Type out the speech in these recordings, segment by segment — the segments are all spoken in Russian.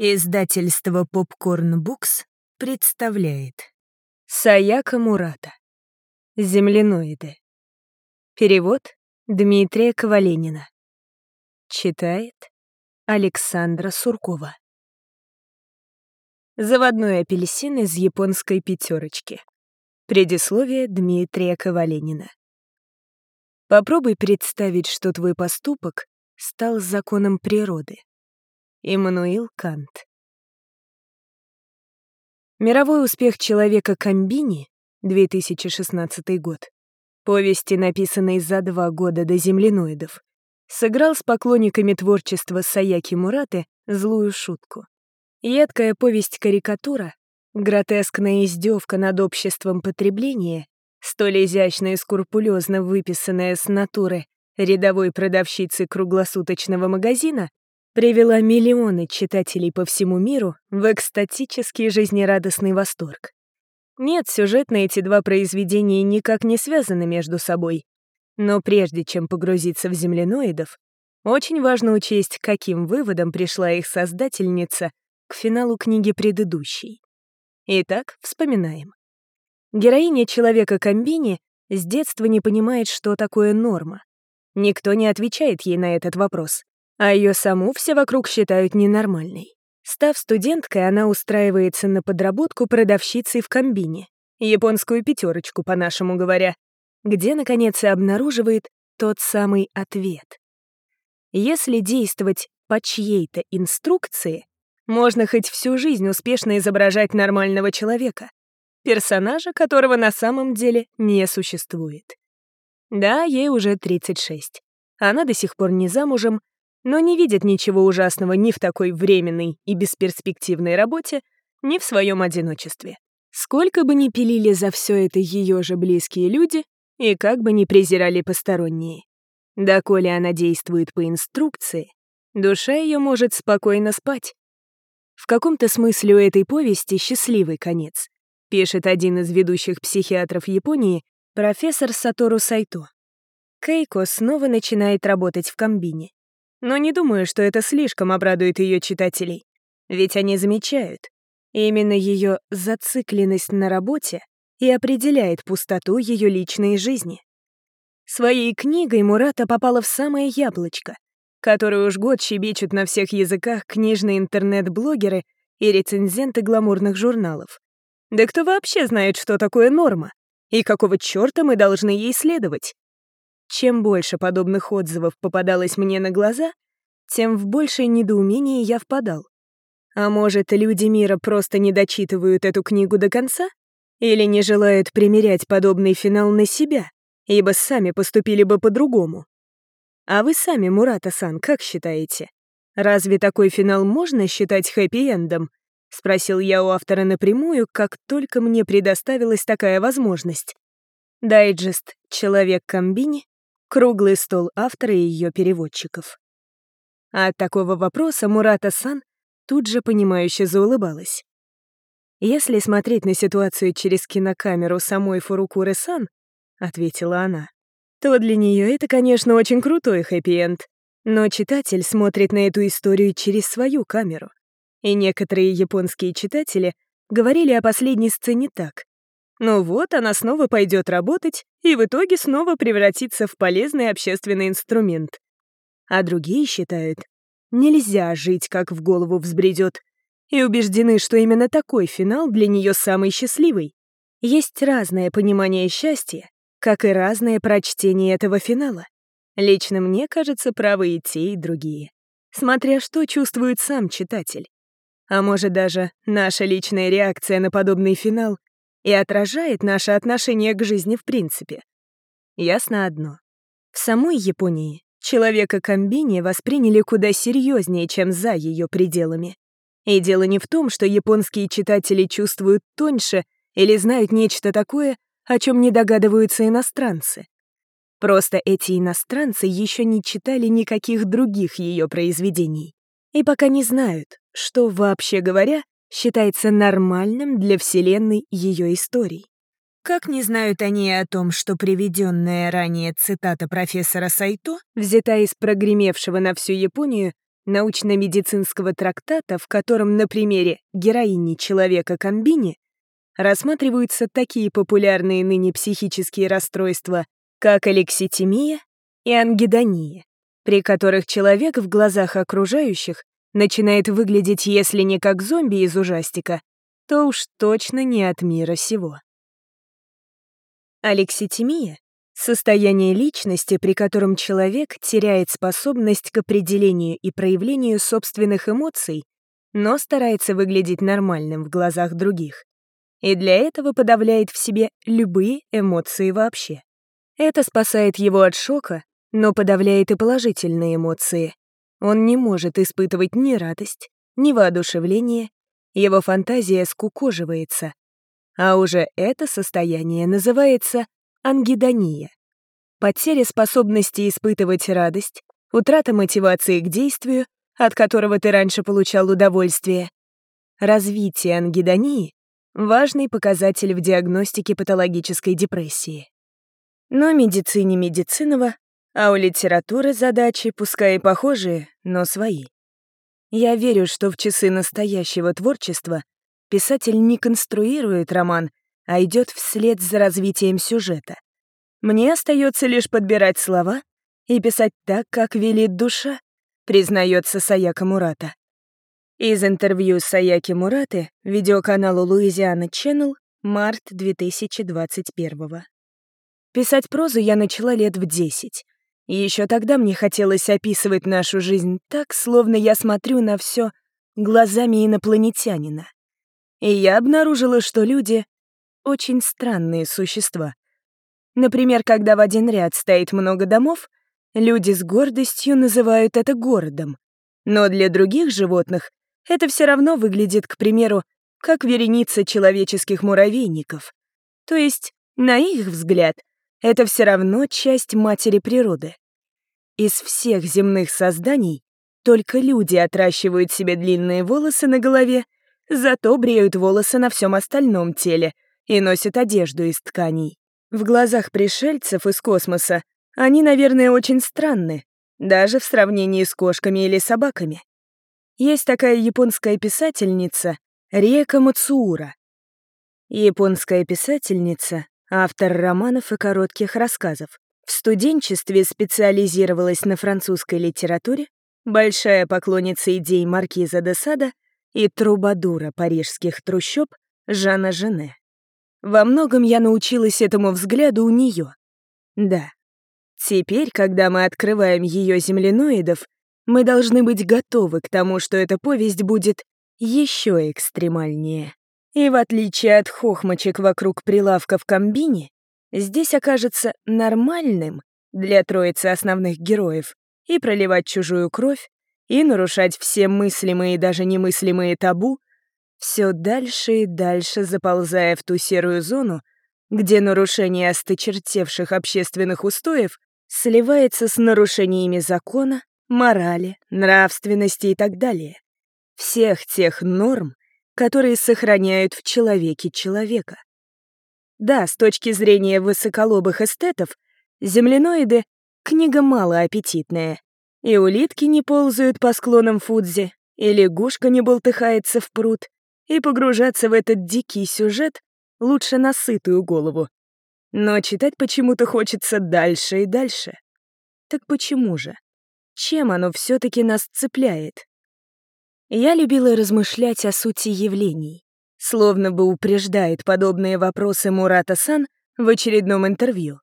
Издательство Popcorn Books представляет. Саяка Мурата. Земляноиды Перевод Дмитрия Коваленина Читает Александра Суркова. Заводной апельсин из японской пятерочки. Предисловие Дмитрия Коваленина Попробуй представить, что твой поступок стал законом природы. Иммануил Кант. Мировой успех человека Комбини, 2016 год, повести, написанной за два года до земляноидов, сыграл с поклонниками творчества Саяки Мураты злую шутку. Едкая повесть-карикатура, гротескная издевка над обществом потребления, столь изящно и скрупулезно выписанная с натуры рядовой продавщицы круглосуточного магазина, привела миллионы читателей по всему миру в экстатический жизнерадостный восторг. Нет, сюжетно эти два произведения никак не связаны между собой. Но прежде чем погрузиться в земляноидов, очень важно учесть, каким выводом пришла их создательница к финалу книги предыдущей. Итак, вспоминаем. Героиня Человека-комбини с детства не понимает, что такое норма. Никто не отвечает ей на этот вопрос а ее саму все вокруг считают ненормальной. Став студенткой, она устраивается на подработку продавщицей в комбине, японскую пятерочку, по-нашему говоря, где, наконец, и обнаруживает тот самый ответ. Если действовать по чьей-то инструкции, можно хоть всю жизнь успешно изображать нормального человека, персонажа, которого на самом деле не существует. Да, ей уже 36. Она до сих пор не замужем, но не видит ничего ужасного ни в такой временной и бесперспективной работе, ни в своем одиночестве. Сколько бы ни пилили за все это ее же близкие люди, и как бы ни презирали посторонние. Доколе она действует по инструкции, душа ее может спокойно спать. В каком-то смысле у этой повести счастливый конец, пишет один из ведущих психиатров Японии, профессор Сатору Сайто. Кейко снова начинает работать в комбине. Но не думаю, что это слишком обрадует ее читателей. Ведь они замечают, именно ее зацикленность на работе и определяет пустоту ее личной жизни. Своей книгой Мурата попала в самое яблочко, которое уж год щебечут на всех языках книжные интернет-блогеры и рецензенты гламурных журналов. Да кто вообще знает, что такое норма? И какого чёрта мы должны ей следовать? Чем больше подобных отзывов попадалось мне на глаза, тем в большее недоумение я впадал. А может, люди мира просто не дочитывают эту книгу до конца? Или не желают примерять подобный финал на себя, ибо сами поступили бы по-другому? А вы сами, Мурата-сан, как считаете? Разве такой финал можно считать хэппи-эндом? Спросил я у автора напрямую, как только мне предоставилась такая возможность. Дайджест «Человек-комбини» круглый стол автора и ее переводчиков. А от такого вопроса Мурата-сан тут же понимающе заулыбалась. «Если смотреть на ситуацию через кинокамеру самой Фурукуры-сан», — ответила она, «то для нее это, конечно, очень крутой хэппи-энд, но читатель смотрит на эту историю через свою камеру. И некоторые японские читатели говорили о последней сцене так. Ну вот, она снова пойдет работать и в итоге снова превратится в полезный общественный инструмент. А другие считают, нельзя жить, как в голову взбредет, и убеждены, что именно такой финал для нее самый счастливый. Есть разное понимание счастья, как и разное прочтение этого финала. Лично мне кажется, правы и те, и другие. Смотря что чувствует сам читатель. А может даже наша личная реакция на подобный финал и отражает наше отношение к жизни в принципе. Ясно одно. В самой Японии человека комбини восприняли куда серьезнее, чем за ее пределами. И дело не в том, что японские читатели чувствуют тоньше или знают нечто такое, о чем не догадываются иностранцы. Просто эти иностранцы еще не читали никаких других ее произведений и пока не знают, что, вообще говоря, считается нормальным для Вселенной ее историй. Как не знают они о том, что приведенная ранее цитата профессора Сайто взята из прогремевшего на всю Японию научно-медицинского трактата, в котором на примере героини человека-комбини рассматриваются такие популярные ныне психические расстройства, как алекситимия и ангидония, при которых человек в глазах окружающих начинает выглядеть, если не как зомби из ужастика, то уж точно не от мира сего. Алекситимия — состояние личности, при котором человек теряет способность к определению и проявлению собственных эмоций, но старается выглядеть нормальным в глазах других. И для этого подавляет в себе любые эмоции вообще. Это спасает его от шока, но подавляет и положительные эмоции. Он не может испытывать ни радость, ни воодушевление, его фантазия скукоживается. А уже это состояние называется ангидония. Потеря способности испытывать радость, утрата мотивации к действию, от которого ты раньше получал удовольствие. Развитие ангидонии — важный показатель в диагностике патологической депрессии. Но медицине медицинова, а у литературы задачи, пускай и похожие, но свои. Я верю, что в часы настоящего творчества писатель не конструирует роман, а идет вслед за развитием сюжета. Мне остается лишь подбирать слова и писать так, как велит душа, признается Саяка Мурата. Из интервью Саяки Мураты видеоканалу Луизиана Channel, март 2021 Писать прозу я начала лет в десять. И еще тогда мне хотелось описывать нашу жизнь так, словно я смотрю на все глазами инопланетянина. И я обнаружила, что люди — очень странные существа. Например, когда в один ряд стоит много домов, люди с гордостью называют это городом. Но для других животных это все равно выглядит, к примеру, как вереница человеческих муравейников. То есть, на их взгляд, это все равно часть матери природы. Из всех земных созданий только люди отращивают себе длинные волосы на голове, зато бреют волосы на всем остальном теле и носят одежду из тканей. В глазах пришельцев из космоса они, наверное, очень странны, даже в сравнении с кошками или собаками. Есть такая японская писательница Река Мацуура. Японская писательница автор романов и коротких рассказов. В студенчестве специализировалась на французской литературе, большая поклонница идей маркиза де Сада и трубадура парижских трущоб Жана Жене. Во многом я научилась этому взгляду у нее. Да, теперь, когда мы открываем ее земляноидов, мы должны быть готовы к тому, что эта повесть будет еще экстремальнее. И в отличие от хохмочек вокруг прилавка в комбине, здесь окажется нормальным для троицы основных героев и проливать чужую кровь, и нарушать все мыслимые и даже немыслимые табу, все дальше и дальше заползая в ту серую зону, где нарушение осточертевших общественных устоев сливается с нарушениями закона, морали, нравственности и так далее. Всех тех норм, которые сохраняют в человеке человека. Да, с точки зрения высоколобых эстетов, земляноиды — книга малоаппетитная. И улитки не ползают по склонам Фудзи, и лягушка не болтыхается в пруд, и погружаться в этот дикий сюжет лучше на сытую голову. Но читать почему-то хочется дальше и дальше. Так почему же? Чем оно все таки нас цепляет? Я любила размышлять о сути явлений, словно бы упреждает подобные вопросы Мурата-сан в очередном интервью.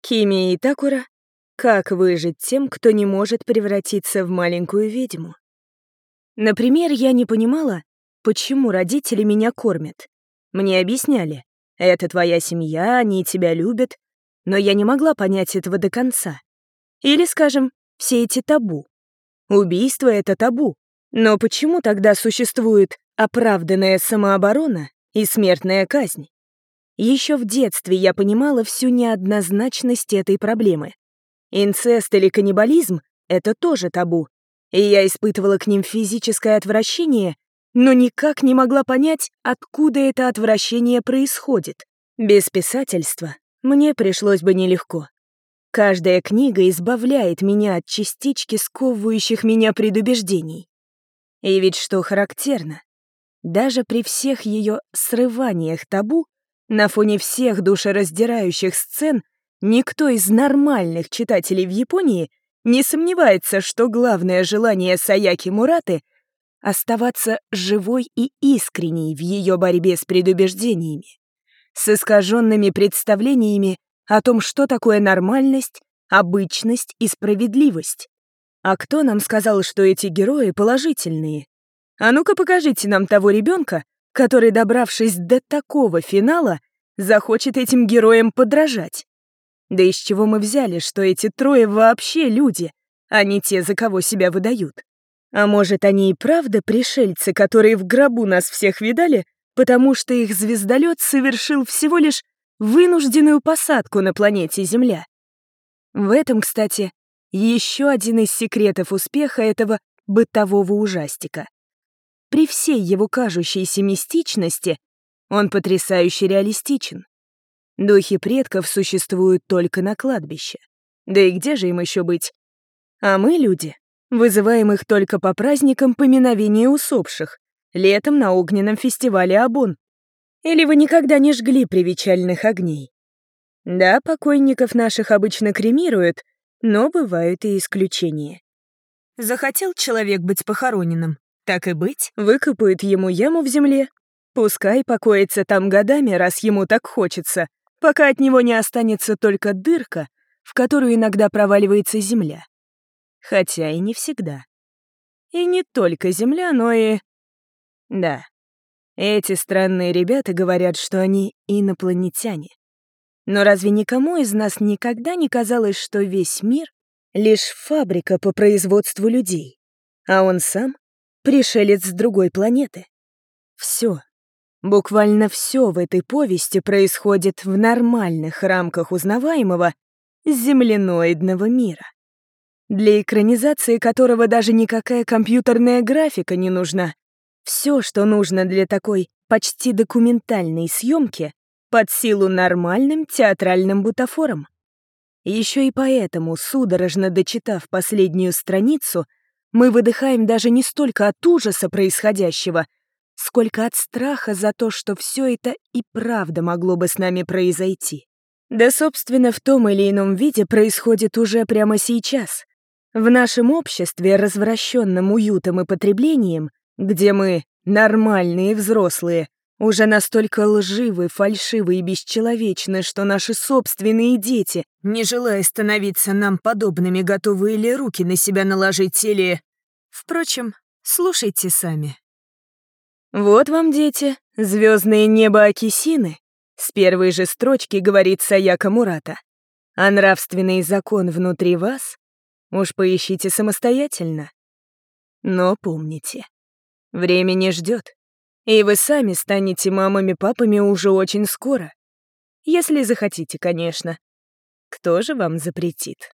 Кими и Такура «Как выжить тем, кто не может превратиться в маленькую ведьму?» Например, я не понимала, почему родители меня кормят. Мне объясняли, это твоя семья, они тебя любят, но я не могла понять этого до конца. Или, скажем, все эти табу. Убийство — это табу, но почему тогда существует оправданная самооборона и смертная казнь? Еще в детстве я понимала всю неоднозначность этой проблемы. Инцест или каннибализм — это тоже табу, и я испытывала к ним физическое отвращение, но никак не могла понять, откуда это отвращение происходит. Без писательства мне пришлось бы нелегко. Каждая книга избавляет меня от частички сковывающих меня предубеждений. И ведь что характерно, даже при всех ее срываниях табу, на фоне всех душераздирающих сцен, никто из нормальных читателей в Японии не сомневается, что главное желание Саяки Мураты — оставаться живой и искренней в ее борьбе с предубеждениями, с искаженными представлениями о том, что такое нормальность, обычность и справедливость. А кто нам сказал, что эти герои положительные? А ну-ка покажите нам того ребенка, который, добравшись до такого финала, захочет этим героям подражать. Да из чего мы взяли, что эти трое вообще люди, а не те, за кого себя выдают? А может, они и правда пришельцы, которые в гробу нас всех видали, потому что их звездолет совершил всего лишь вынужденную посадку на планете Земля. В этом, кстати, еще один из секретов успеха этого бытового ужастика. При всей его кажущейся мистичности он потрясающе реалистичен. Духи предков существуют только на кладбище. Да и где же им еще быть? А мы, люди, вызываем их только по праздникам поминовения усопших, летом на огненном фестивале Абон. Или вы никогда не жгли привечальных огней? Да, покойников наших обычно кремируют, но бывают и исключения. Захотел человек быть похороненным, так и быть, выкопают ему яму в земле. Пускай покоится там годами, раз ему так хочется, пока от него не останется только дырка, в которую иногда проваливается земля. Хотя и не всегда. И не только земля, но и... Да, эти странные ребята говорят, что они инопланетяне. Но разве никому из нас никогда не казалось, что весь мир — лишь фабрика по производству людей, а он сам — пришелец с другой планеты? Все, буквально все в этой повести происходит в нормальных рамках узнаваемого земляноидного мира, для экранизации которого даже никакая компьютерная графика не нужна, все, что нужно для такой почти документальной съемки, под силу нормальным театральным бутафорам. Еще и поэтому, судорожно дочитав последнюю страницу, мы выдыхаем даже не столько от ужаса происходящего, сколько от страха за то, что все это и правда могло бы с нами произойти. Да, собственно, в том или ином виде происходит уже прямо сейчас. В нашем обществе, развращенном уютом и потреблением, где мы, нормальные взрослые, уже настолько лживы, фальшивы и бесчеловечны, что наши собственные дети, не желая становиться нам подобными, готовы или руки на себя наложить, или... Впрочем, слушайте сами. Вот вам, дети, звездное небо Акисины. С первой же строчки говорит Саяка Мурата. А нравственный закон внутри вас уж поищите самостоятельно. Но помните, Время не ждет. И вы сами станете мамами-папами уже очень скоро. Если захотите, конечно. Кто же вам запретит?